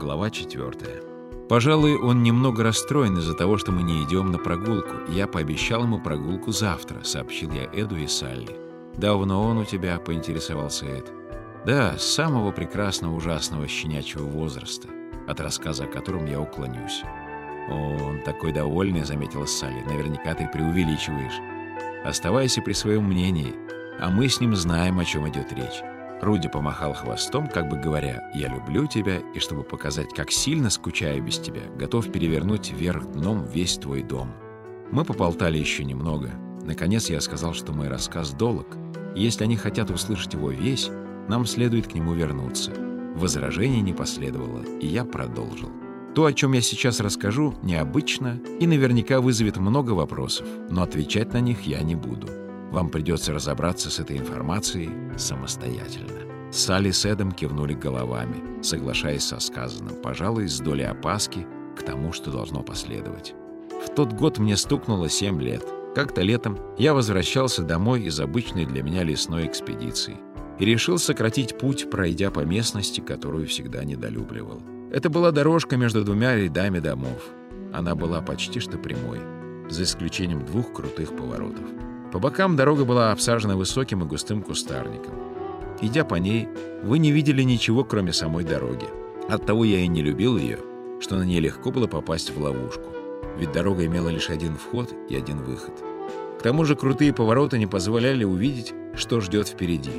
Глава 4. Пожалуй, он немного расстроен из-за того, что мы не идем на прогулку. Я пообещал ему прогулку завтра, сообщил я Эду и Салли. «Давно он у тебя?» — поинтересовался Эд. «Да, с самого прекрасного ужасного щенячьего возраста, от рассказа о котором я уклонюсь». «Он такой довольный», — заметила Салли. «Наверняка ты преувеличиваешь. Оставайся при своем мнении, а мы с ним знаем, о чем идет речь». Руди помахал хвостом, как бы говоря, «Я люблю тебя, и чтобы показать, как сильно скучаю без тебя, готов перевернуть вверх дном весь твой дом». Мы поболтали еще немного. Наконец я сказал, что мой рассказ долг, и если они хотят услышать его весь, нам следует к нему вернуться. Возражений не последовало, и я продолжил. То, о чем я сейчас расскажу, необычно и наверняка вызовет много вопросов, но отвечать на них я не буду. Вам придется разобраться с этой информацией самостоятельно. Салли с Эдом кивнули головами, соглашаясь со сказанным, пожалуй, с долей опаски к тому, что должно последовать. В тот год мне стукнуло семь лет. Как-то летом я возвращался домой из обычной для меня лесной экспедиции и решил сократить путь, пройдя по местности, которую всегда недолюбливал. Это была дорожка между двумя рядами домов. Она была почти что прямой, за исключением двух крутых поворотов. По бокам дорога была обсажена высоким и густым кустарником. Идя по ней, вы не видели ничего, кроме самой дороги. Оттого я и не любил ее, что на ней легко было попасть в ловушку. Ведь дорога имела лишь один вход и один выход. К тому же крутые повороты не позволяли увидеть, что ждет впереди.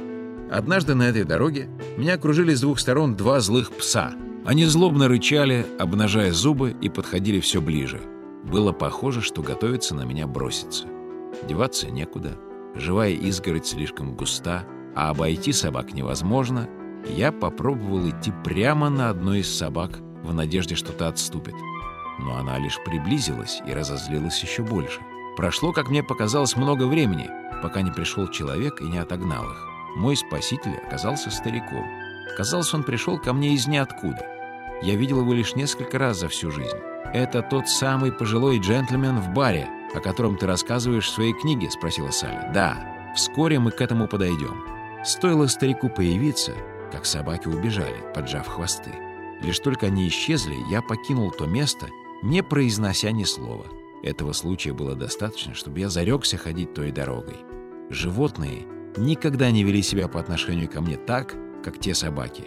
Однажды на этой дороге меня окружили с двух сторон два злых пса. Они злобно рычали, обнажая зубы, и подходили все ближе. Было похоже, что готовятся на меня броситься. Деваться некуда. Живая изгородь слишком густа, а обойти собак невозможно. Я попробовал идти прямо на одной из собак в надежде, что та отступит. Но она лишь приблизилась и разозлилась еще больше. Прошло, как мне показалось, много времени, пока не пришел человек и не отогнал их. Мой спаситель оказался стариком. Казалось, он пришел ко мне из ниоткуда. Я видел его лишь несколько раз за всю жизнь. Это тот самый пожилой джентльмен в баре, о котором ты рассказываешь в своей книге?» — спросила Салли. «Да, вскоре мы к этому подойдем». Стоило старику появиться, как собаки убежали, поджав хвосты. Лишь только они исчезли, я покинул то место, не произнося ни слова. Этого случая было достаточно, чтобы я зарекся ходить той дорогой. Животные никогда не вели себя по отношению ко мне так, как те собаки.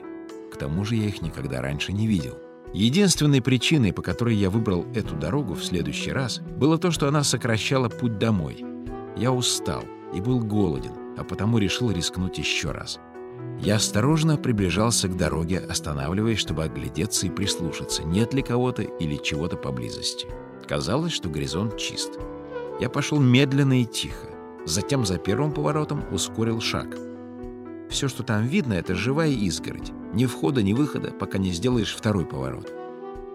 К тому же я их никогда раньше не видел. Единственной причиной, по которой я выбрал эту дорогу в следующий раз, было то, что она сокращала путь домой. Я устал и был голоден, а потому решил рискнуть еще раз. Я осторожно приближался к дороге, останавливаясь, чтобы оглядеться и прислушаться, нет ли кого-то или чего-то поблизости. Казалось, что горизонт чист. Я пошел медленно и тихо. Затем за первым поворотом ускорил шаг. Все, что там видно, это живая изгородь. Ни входа, ни выхода, пока не сделаешь второй поворот.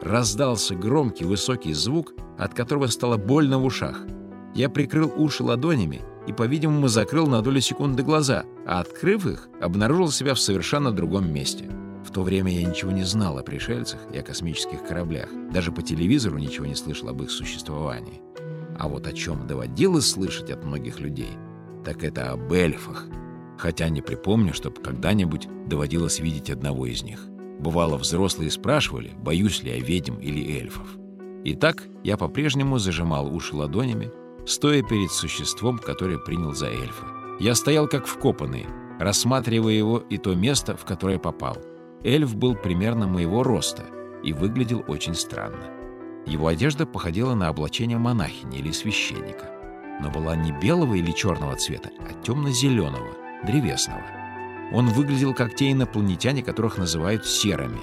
Раздался громкий высокий звук, от которого стало больно в ушах. Я прикрыл уши ладонями и, по-видимому, закрыл на долю секунды глаза, а, открыв их, обнаружил себя в совершенно другом месте. В то время я ничего не знал о пришельцах и о космических кораблях. Даже по телевизору ничего не слышал об их существовании. А вот о чем доводилось слышать от многих людей, так это об эльфах — хотя не припомню, чтобы когда-нибудь доводилось видеть одного из них. Бывало, взрослые спрашивали, боюсь ли я ведьм или эльфов. Итак, я по-прежнему зажимал уши ладонями, стоя перед существом, которое принял за эльфа. Я стоял как вкопанный, рассматривая его и то место, в которое попал. Эльф был примерно моего роста и выглядел очень странно. Его одежда походила на облачение монахини или священника, но была не белого или черного цвета, а темно-зеленого, древесного. Он выглядел как те инопланетяне, которых называют серыми.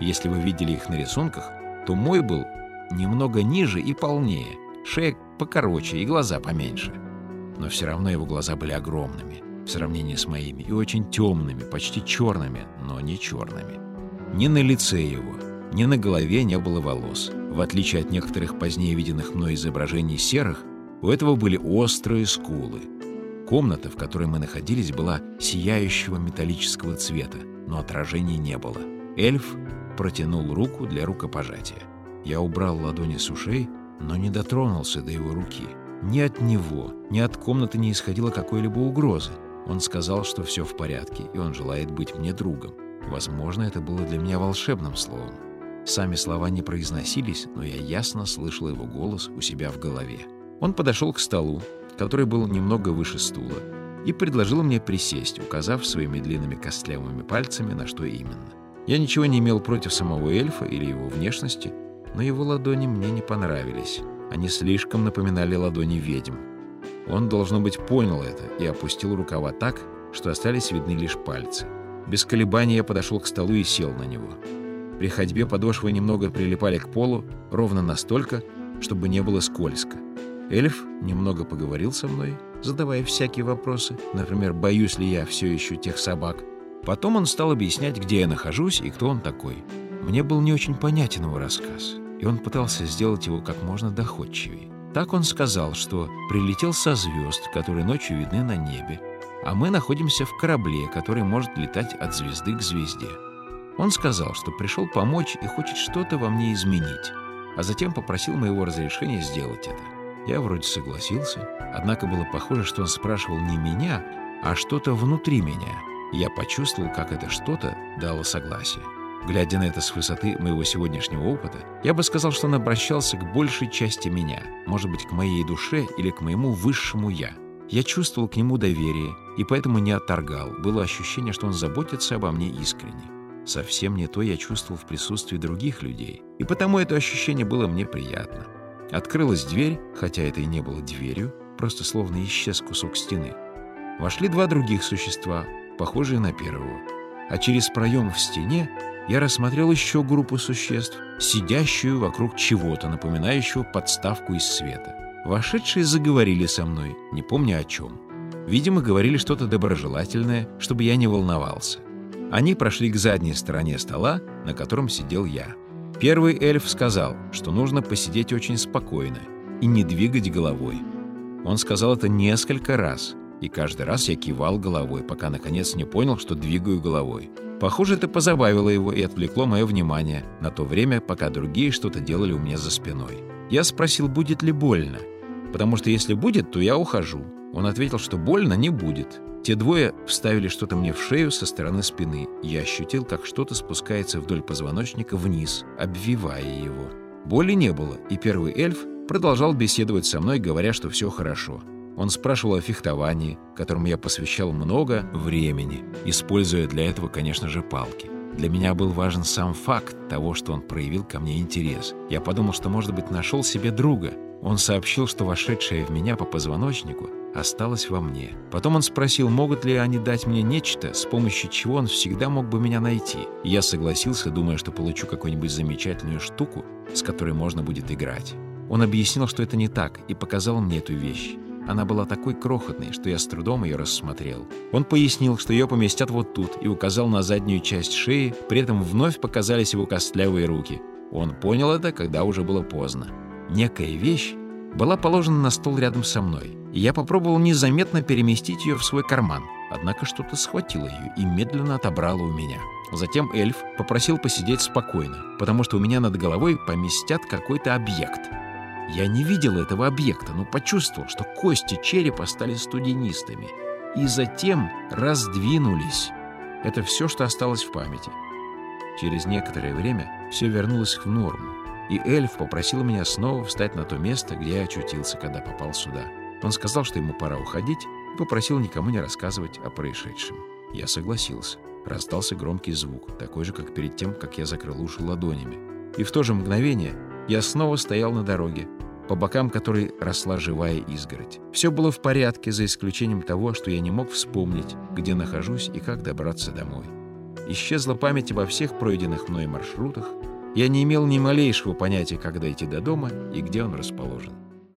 Если вы видели их на рисунках, то мой был немного ниже и полнее, шея покороче и глаза поменьше. Но все равно его глаза были огромными в сравнении с моими и очень темными, почти черными, но не черными. Ни на лице его, ни на голове не было волос. В отличие от некоторых позднее виденных мной изображений серых, у этого были острые скулы — Комната, в которой мы находились, была сияющего металлического цвета, но отражений не было. Эльф протянул руку для рукопожатия. Я убрал ладони с ушей, но не дотронулся до его руки. Ни от него, ни от комнаты не исходило какой-либо угрозы. Он сказал, что все в порядке, и он желает быть мне другом. Возможно, это было для меня волшебным словом. Сами слова не произносились, но я ясно слышал его голос у себя в голове. Он подошел к столу, который был немного выше стула, и предложил мне присесть, указав своими длинными костлявыми пальцами, на что именно. Я ничего не имел против самого эльфа или его внешности, но его ладони мне не понравились. Они слишком напоминали ладони ведьм. Он, должно быть, понял это и опустил рукава так, что остались видны лишь пальцы. Без колебаний я подошел к столу и сел на него. При ходьбе подошвы немного прилипали к полу, ровно настолько, чтобы не было скользко. Эльф немного поговорил со мной, задавая всякие вопросы, например, боюсь ли я все еще тех собак. Потом он стал объяснять, где я нахожусь и кто он такой. Мне был не очень понятен его рассказ, и он пытался сделать его как можно доходчивее. Так он сказал, что прилетел со звезд, которые ночью видны на небе, а мы находимся в корабле, который может летать от звезды к звезде. Он сказал, что пришел помочь и хочет что-то во мне изменить, а затем попросил моего разрешения сделать это. Я вроде согласился, однако было похоже, что он спрашивал не меня, а что-то внутри меня. Я почувствовал, как это что-то дало согласие. Глядя на это с высоты моего сегодняшнего опыта, я бы сказал, что он обращался к большей части меня, может быть, к моей душе или к моему высшему «я». Я чувствовал к нему доверие и поэтому не отторгал. Было ощущение, что он заботится обо мне искренне. Совсем не то я чувствовал в присутствии других людей, и потому это ощущение было мне приятно. Открылась дверь, хотя это и не было дверью, просто словно исчез кусок стены. Вошли два других существа, похожие на первого. А через проем в стене я рассмотрел еще группу существ, сидящую вокруг чего-то, напоминающего подставку из света. Вошедшие заговорили со мной, не помня о чем. Видимо, говорили что-то доброжелательное, чтобы я не волновался. Они прошли к задней стороне стола, на котором сидел я. Первый эльф сказал, что нужно посидеть очень спокойно и не двигать головой. Он сказал это несколько раз, и каждый раз я кивал головой, пока наконец не понял, что двигаю головой. Похоже, это позабавило его и отвлекло мое внимание на то время, пока другие что-то делали у меня за спиной. Я спросил, будет ли больно, потому что если будет, то я ухожу. Он ответил, что больно не будет. Те двое вставили что-то мне в шею со стороны спины. Я ощутил, как что-то спускается вдоль позвоночника вниз, обвивая его. Боли не было, и первый эльф продолжал беседовать со мной, говоря, что все хорошо. Он спрашивал о фехтовании, которому я посвящал много времени, используя для этого, конечно же, палки. Для меня был важен сам факт того, что он проявил ко мне интерес. Я подумал, что, может быть, нашел себе друга. Он сообщил, что вошедшее в меня по позвоночнику осталось во мне. Потом он спросил, могут ли они дать мне нечто, с помощью чего он всегда мог бы меня найти. И я согласился, думая, что получу какую-нибудь замечательную штуку, с которой можно будет играть. Он объяснил, что это не так, и показал мне эту вещь. Она была такой крохотной, что я с трудом ее рассмотрел. Он пояснил, что ее поместят вот тут, и указал на заднюю часть шеи, при этом вновь показались его костлявые руки. Он понял это, когда уже было поздно. Некая вещь была положена на стол рядом со мной, и я попробовал незаметно переместить ее в свой карман. Однако что-то схватило ее и медленно отобрало у меня. Затем эльф попросил посидеть спокойно, потому что у меня над головой поместят какой-то объект — я не видел этого объекта, но почувствовал, что кости черепа стали студенистыми и затем раздвинулись. Это все, что осталось в памяти. Через некоторое время все вернулось в норму, и эльф попросил меня снова встать на то место, где я очутился, когда попал сюда. Он сказал, что ему пора уходить, и попросил никому не рассказывать о происшедшем. Я согласился. Раздался громкий звук, такой же, как перед тем, как я закрыл уши ладонями. И в то же мгновение я снова стоял на дороге, по бокам которой росла живая изгородь. Все было в порядке, за исключением того, что я не мог вспомнить, где нахожусь и как добраться домой. Исчезла память обо всех пройденных мной маршрутах. Я не имел ни малейшего понятия, как дойти до дома и где он расположен.